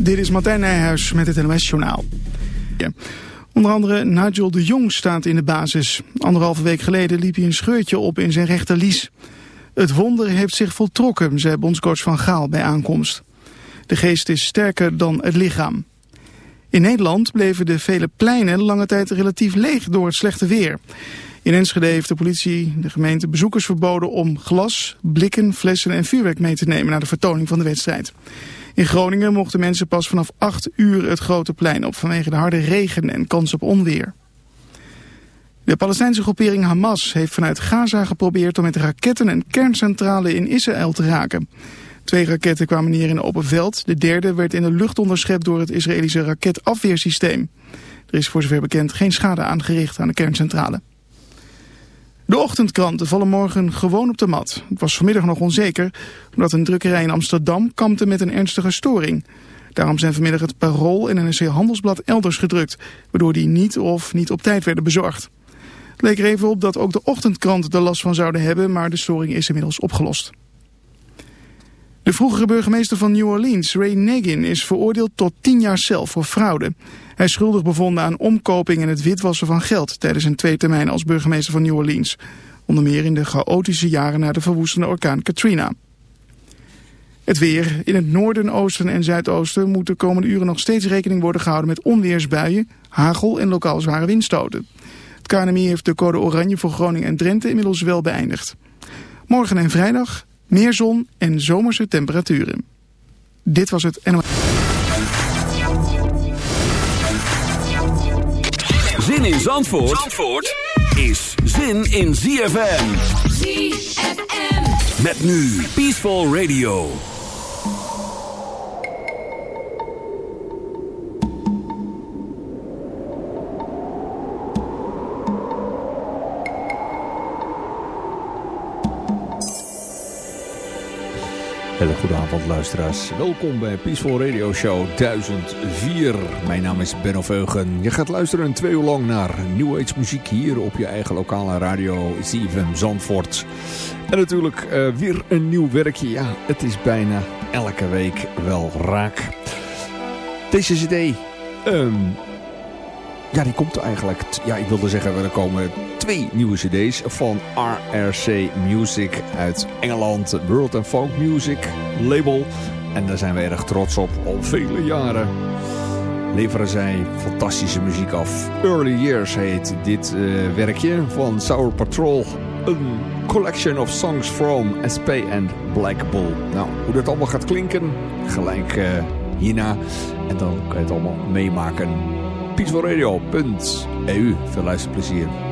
Dit is Martijn Nijhuis met het NOS-journaal. Onder andere Nigel de Jong staat in de basis. Anderhalve week geleden liep hij een scheurtje op in zijn rechterlies. Het wonder heeft zich voltrokken, zei bondscoach Van Gaal bij aankomst. De geest is sterker dan het lichaam. In Nederland bleven de vele pleinen lange tijd relatief leeg door het slechte weer. In Enschede heeft de politie de gemeente bezoekers verboden om glas, blikken, flessen en vuurwerk mee te nemen naar de vertoning van de wedstrijd. In Groningen mochten mensen pas vanaf 8 uur het grote plein op vanwege de harde regen en kans op onweer. De Palestijnse groepering Hamas heeft vanuit Gaza geprobeerd om met raketten een kerncentrale in Israël te raken. Twee raketten kwamen neer in open veld. De derde werd in de lucht onderschept door het Israëlische raketafweersysteem. Er is voor zover bekend geen schade aangericht aan de kerncentrale. De ochtendkranten vallen morgen gewoon op de mat. Het was vanmiddag nog onzeker, omdat een drukkerij in Amsterdam kampte met een ernstige storing. Daarom zijn vanmiddag het Parool en NRC Handelsblad elders gedrukt, waardoor die niet of niet op tijd werden bezorgd. Het leek er even op dat ook de ochtendkranten er last van zouden hebben, maar de storing is inmiddels opgelost. De vroegere burgemeester van New Orleans, Ray Nagin, is veroordeeld tot 10 jaar cel voor fraude. Hij is schuldig bevonden aan omkoping en het witwassen van geld tijdens zijn twee termijn als burgemeester van New Orleans. Onder meer in de chaotische jaren na de verwoestende orkaan Katrina. Het weer. In het noorden, oosten en zuidoosten moet de komende uren nog steeds rekening worden gehouden met onweersbuien, hagel en lokaal zware windstoten. Het KNMI heeft de code oranje voor Groningen en Drenthe inmiddels wel beëindigd. Morgen en vrijdag meer zon en zomerse temperaturen. Dit was het NOS. Zin in Zandvoort, Zandvoort is zin in ZFM. ZFM. Met nu Peaceful Radio. Hele goede avond luisteraars. Welkom bij Peaceful Radio Show 1004. Mijn naam is Benno Veugen. Je gaat luisteren twee uur lang naar New Age muziek hier op je eigen lokale radio ZFM Zandvoort. En natuurlijk uh, weer een nieuw werkje. Ja, het is bijna elke week wel raak. Deze cd, um, ja die komt eigenlijk, ja ik wilde zeggen er komen twee nieuwe cd's van RRC Music uit Engeland. World and Folk Music label. En daar zijn we erg trots op. Al vele jaren leveren zij fantastische muziek af. Early Years heet dit uh, werkje van Sour Patrol. Een collection of songs from SP and Black Bull. Nou, hoe dat allemaal gaat klinken, gelijk uh, hierna. En dan kan je het allemaal meemaken. peacefulradio.eu. Veel luisterplezier.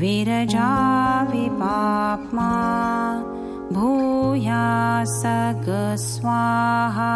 विरजाविपाप्मा भूया पाप्मा स्वाहा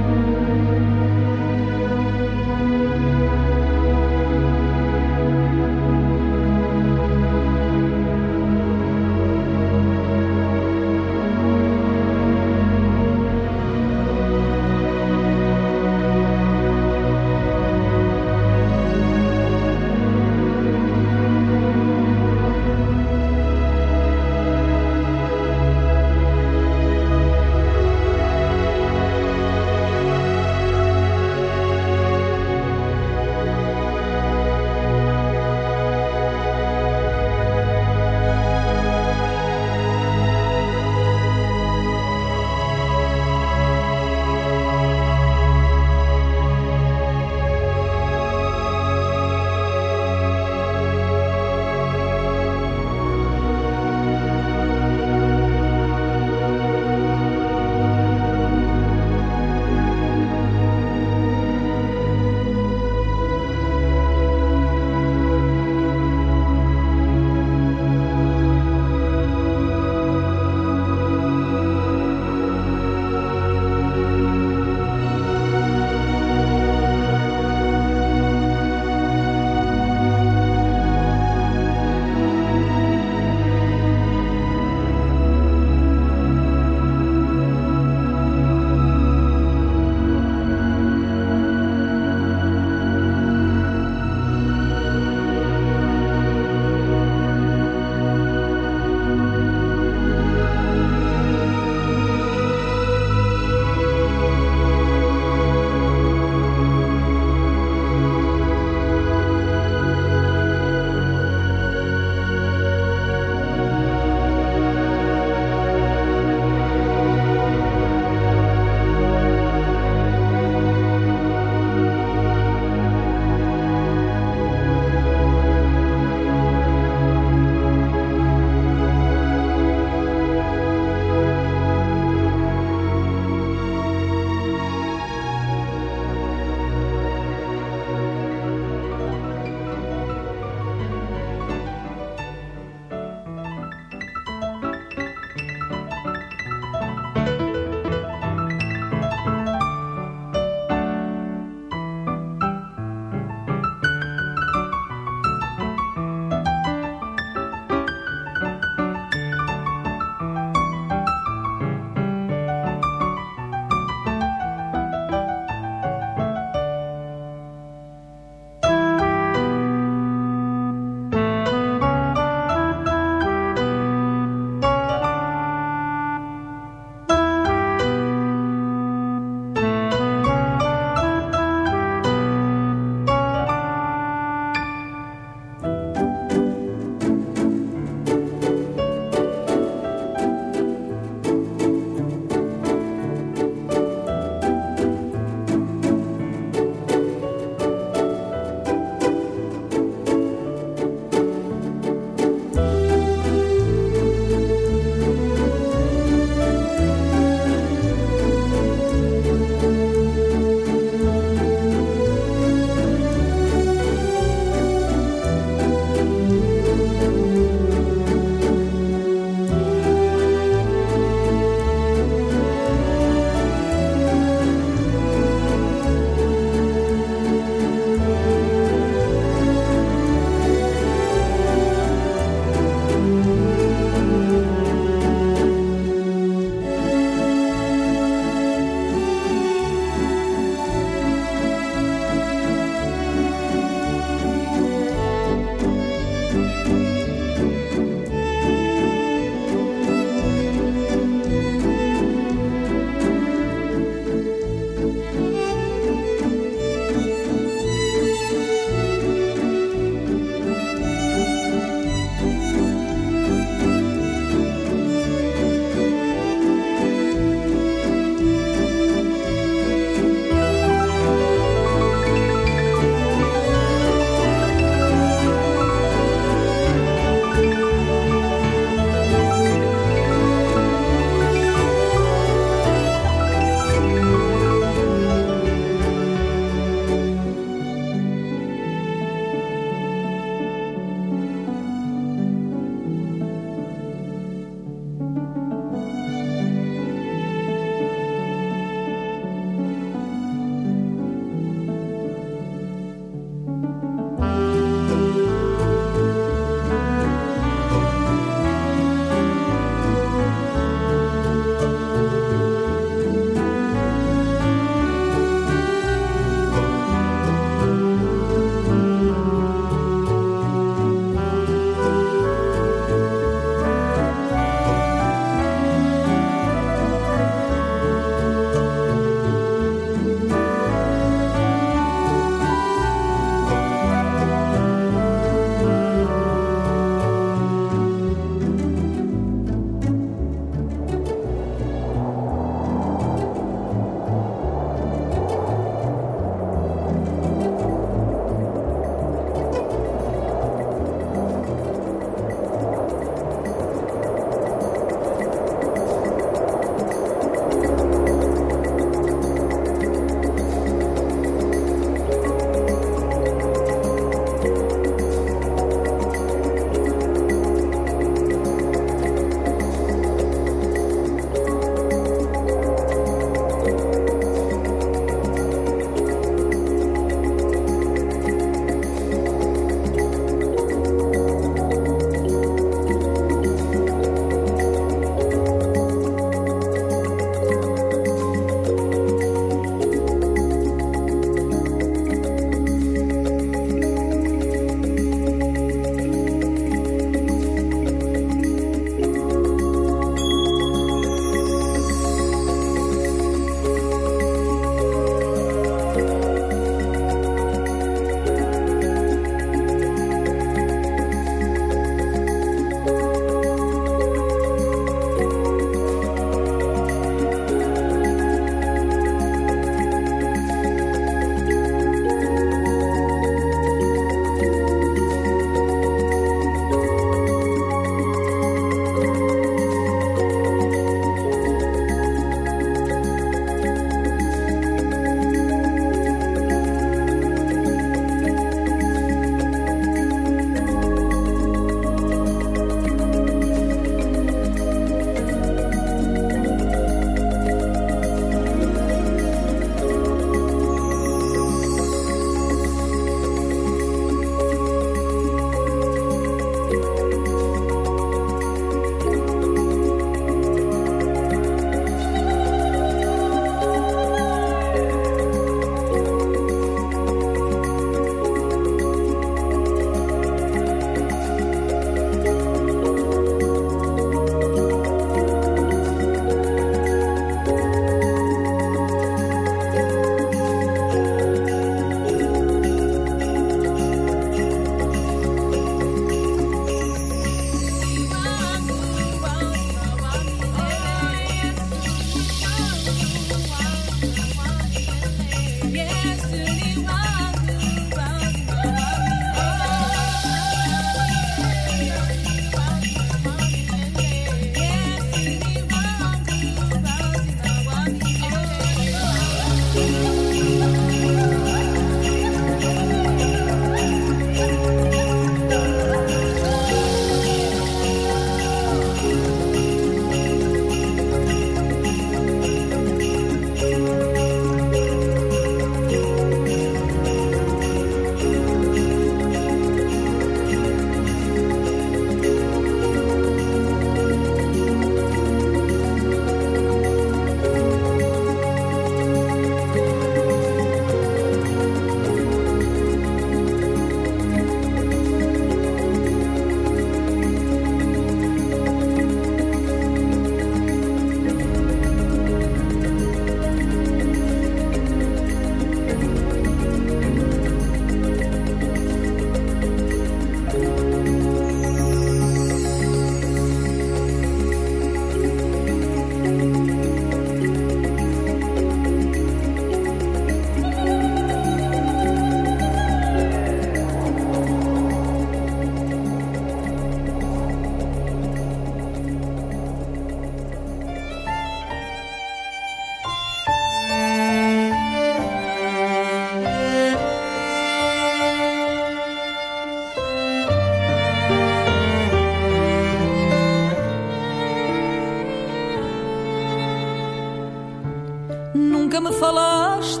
me falaste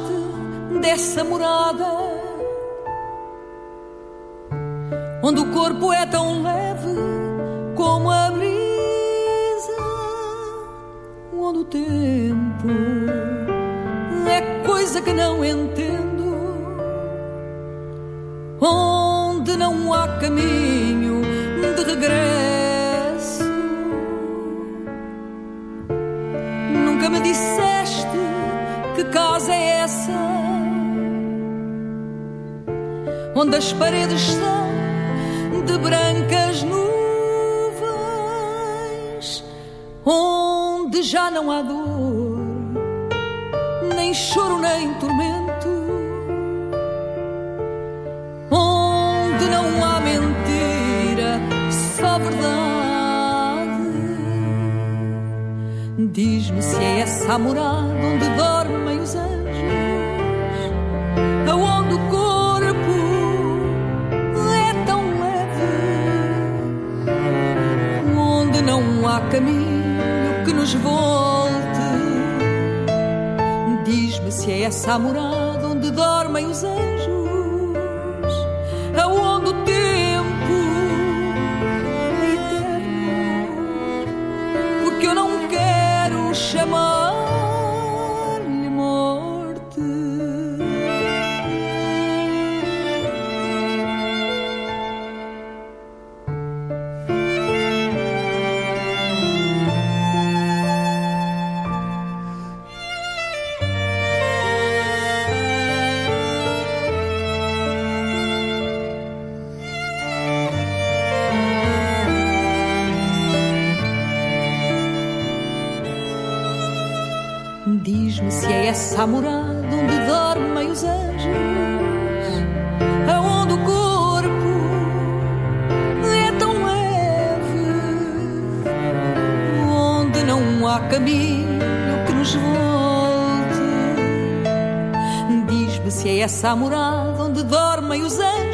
dessa morada onde o corpo é tão leve como a brisa, onde o tempo é coisa que não entendo, onde não há caminho de regresso. Casa é essa onde as paredes são de brancas nuvens, onde já não há dor, nem choro, nem tormento, onde não há mentira, só verdade. Diz-me se é essa a morada onde dormem anjos, aonde o corpo é tão leve, onde não há caminho que nos volte. Diz-me se é essa a morada onde dormem os anjos, caminho que nos volte. Diz-me se é essa a morada onde dormem os anjos,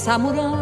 samurai.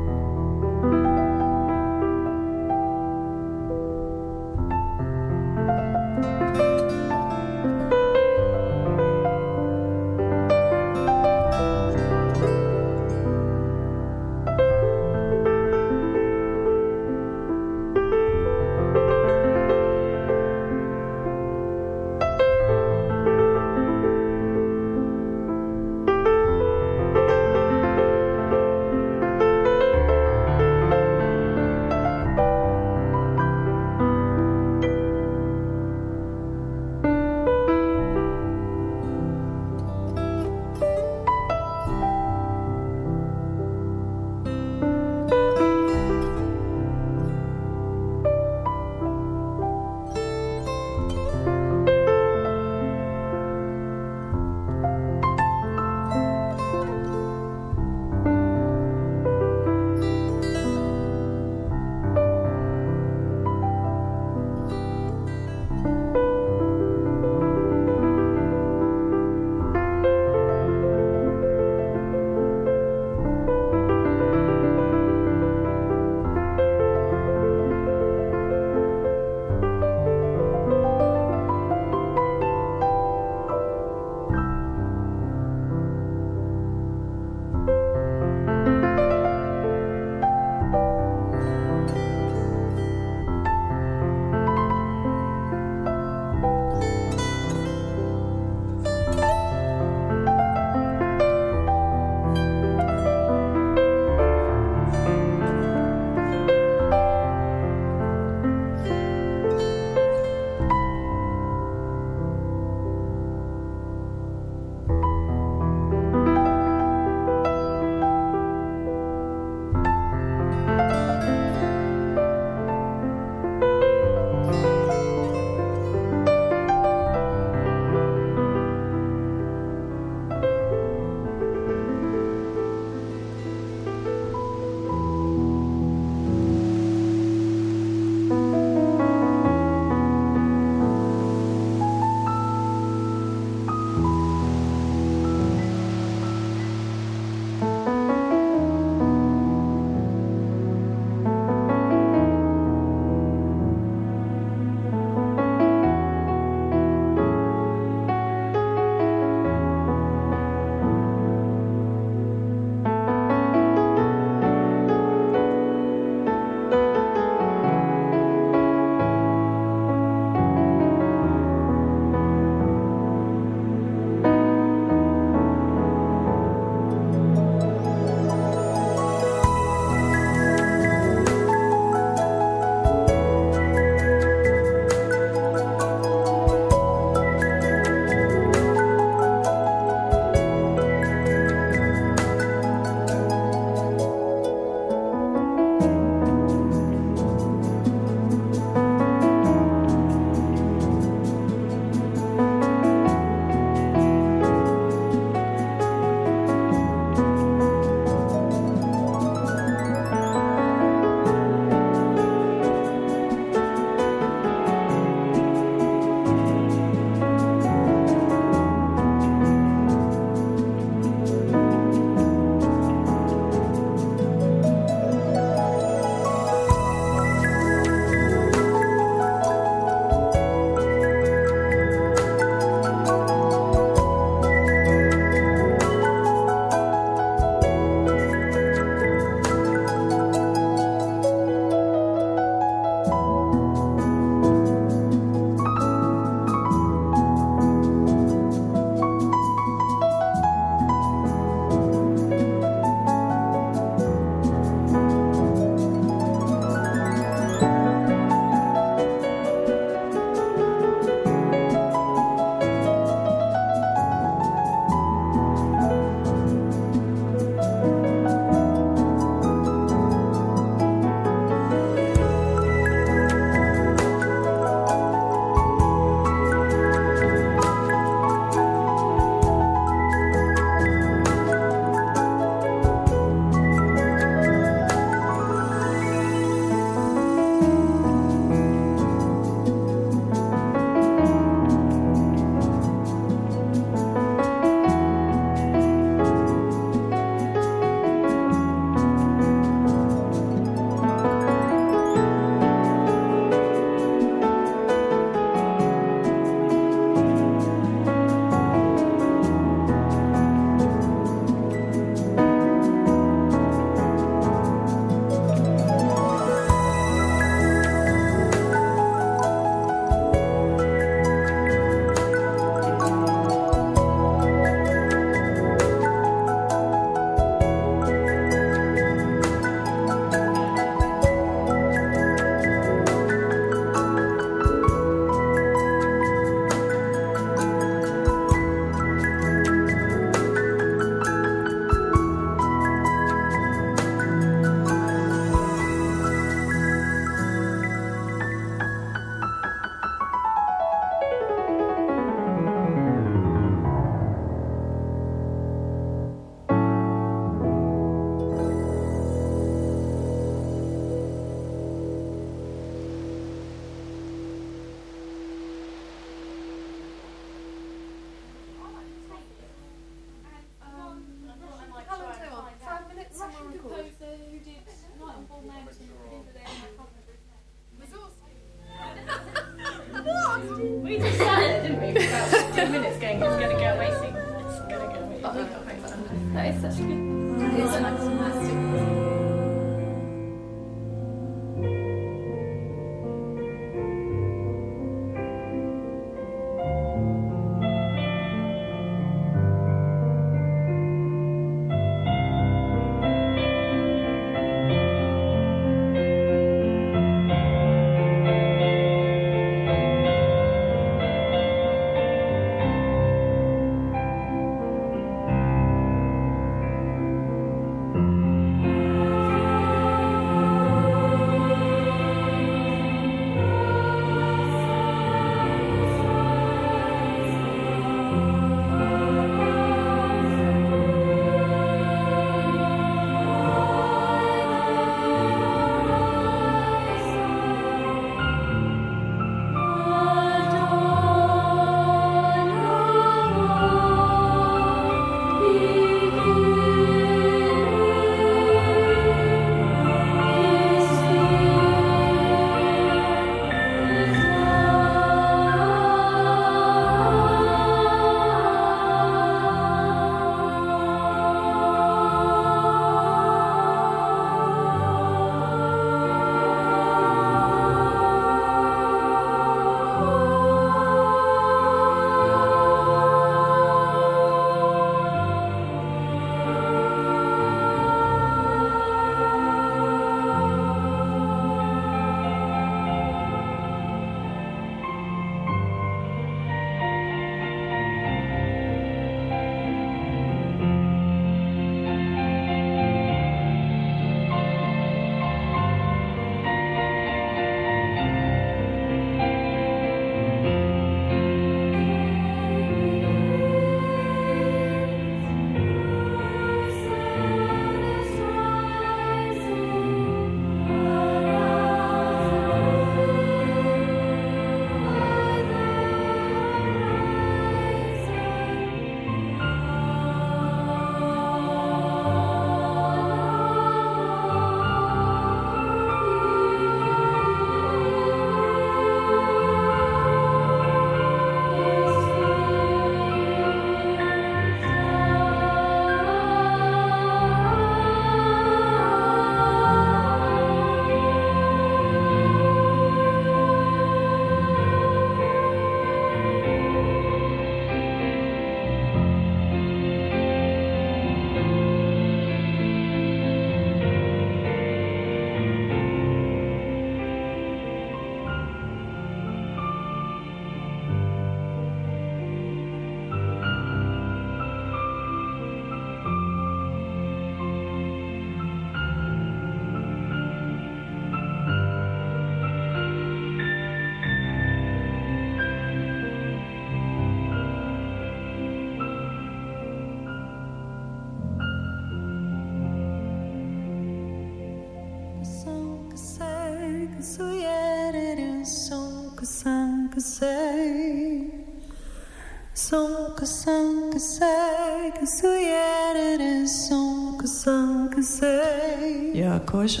são, que são, que sei, que suyerere são, que são, que sei. Jakoś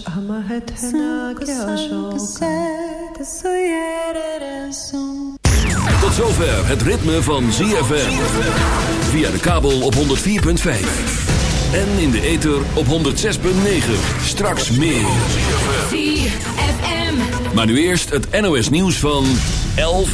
Tot zover het ritme van ZFM. Via de kabel op 104.5. En in de ether op 106.9. Straks meer. Maar nu eerst het NOS nieuws van 11.